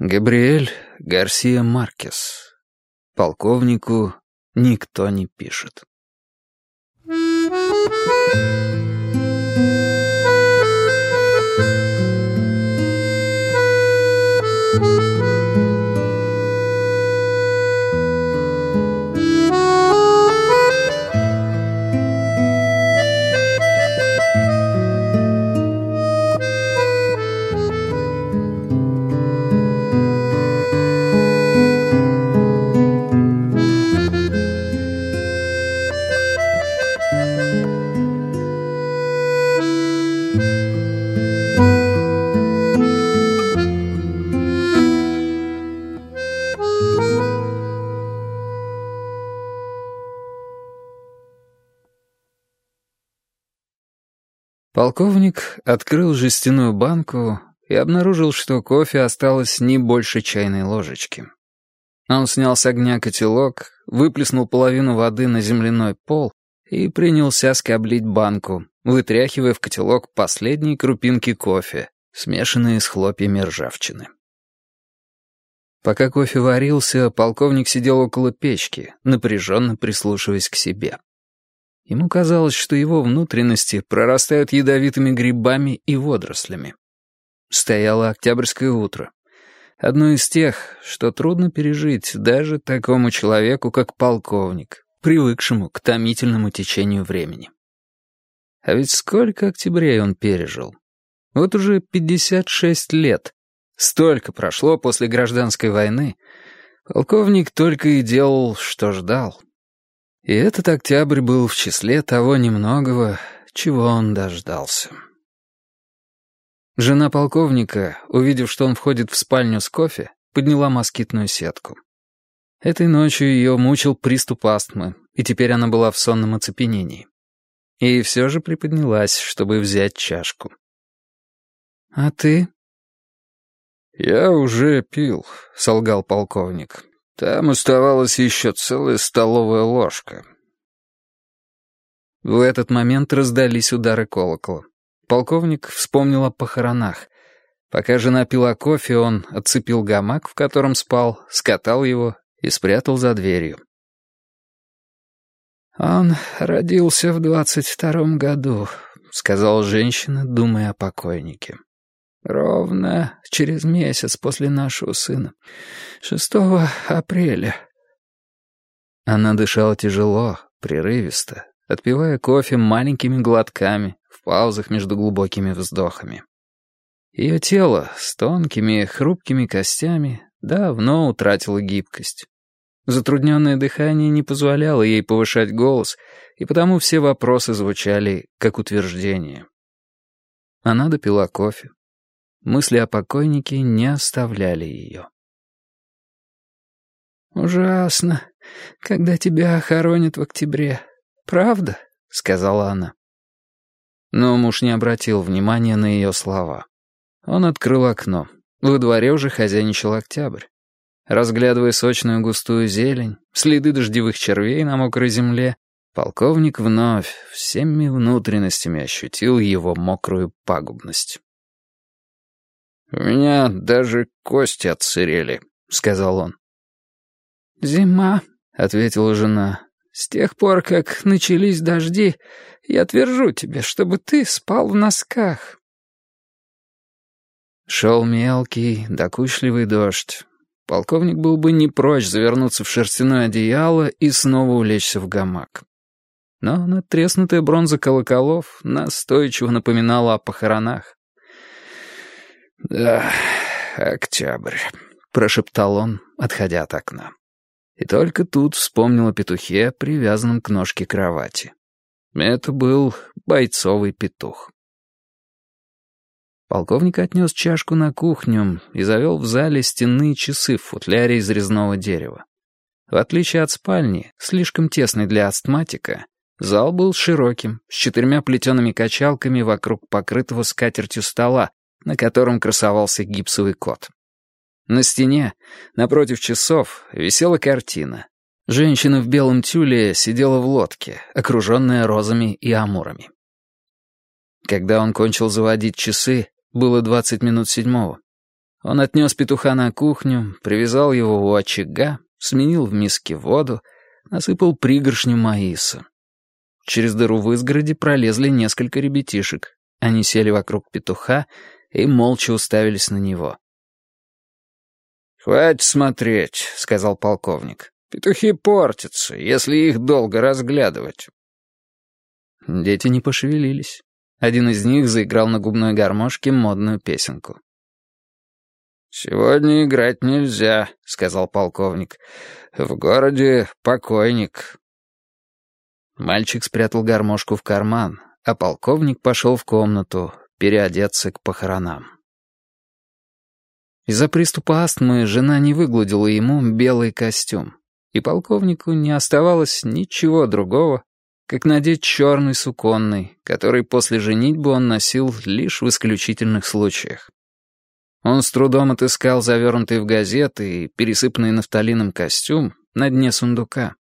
Габриэль Гарсия Маркес. Полковнику никто не пишет. Полковник открыл жестяную банку и обнаружил, что кофе осталось не больше чайной ложечки. Он снял с огня котелок, выплеснул половину воды на земляной пол и принялся скоблить банку, вытряхивая в котелок последние крупинки кофе, смешанные с хлопьями ржавчины. Пока кофе варился, полковник сидел около печки, напряженно прислушиваясь к себе. Ему казалось, что его внутренности прорастают ядовитыми грибами и водорослями. Стояло октябрьское утро. Одно из тех, что трудно пережить даже такому человеку, как полковник, привыкшему к томительному течению времени. А ведь сколько октябрей он пережил? Вот уже 56 лет. Столько прошло после гражданской войны. Полковник только и делал, что ждал. И этот октябрь был в числе того немногого, чего он дождался. Жена полковника, увидев, что он входит в спальню с кофе, подняла москитную сетку. Этой ночью ее мучил приступ астмы, и теперь она была в сонном оцепенении. И все же приподнялась, чтобы взять чашку. «А ты?» «Я уже пил», — солгал полковник. Там оставалась еще целая столовая ложка. В этот момент раздались удары колокола. Полковник вспомнил о похоронах. Пока жена пила кофе, он отцепил гамак, в котором спал, скатал его и спрятал за дверью. «Он родился в двадцать втором году», — сказала женщина, думая о покойнике. Ровно через месяц после нашего сына. 6 апреля. Она дышала тяжело, прерывисто, отпивая кофе маленькими глотками в паузах между глубокими вздохами. Ее тело с тонкими, хрупкими костями давно утратило гибкость. Затрудненное дыхание не позволяло ей повышать голос, и потому все вопросы звучали как утверждение. Она допила кофе, Мысли о покойнике не оставляли ее. «Ужасно, когда тебя хоронят в октябре. Правда?» — сказала она. Но муж не обратил внимания на ее слова. Он открыл окно. Во дворе уже хозяйничал октябрь. Разглядывая сочную густую зелень, следы дождевых червей на мокрой земле, полковник вновь всеми внутренностями ощутил его мокрую пагубность. «У меня даже кости отсырели», — сказал он. «Зима», — ответила жена. «С тех пор, как начались дожди, я твержу тебе, чтобы ты спал в носках». Шел мелкий, докучливый дождь. Полковник был бы не прочь завернуться в шерстяное одеяло и снова улечься в гамак. Но натреснутая бронза колоколов настойчиво напоминала о похоронах. «Да, октябрь», — прошептал он, отходя от окна. И только тут вспомнил о петухе, привязанном к ножке кровати. Это был бойцовый петух. Полковник отнес чашку на кухню и завел в зале стенные часы в футляре из резного дерева. В отличие от спальни, слишком тесной для астматика, зал был широким, с четырьмя плетеными качалками вокруг покрытого скатертью стола, на котором красовался гипсовый кот. На стене, напротив часов, висела картина. Женщина в белом тюле сидела в лодке, окруженная розами и амурами. Когда он кончил заводить часы, было двадцать минут седьмого. Он отнес петуха на кухню, привязал его у очага, сменил в миске воду, насыпал пригоршню маиса. Через дыру в изгороде пролезли несколько ребятишек. Они сели вокруг петуха и молча уставились на него. «Хватит смотреть», — сказал полковник. «Петухи портятся, если их долго разглядывать». Дети не пошевелились. Один из них заиграл на губной гармошке модную песенку. «Сегодня играть нельзя», — сказал полковник. «В городе покойник». Мальчик спрятал гармошку в карман, а полковник пошел в комнату переодеться к похоронам. Из-за приступа астмы жена не выгладила ему белый костюм, и полковнику не оставалось ничего другого, как надеть черный суконный, который после женитьбы он носил лишь в исключительных случаях. Он с трудом отыскал завернутый в газеты и пересыпанный нафталином костюм на дне сундука.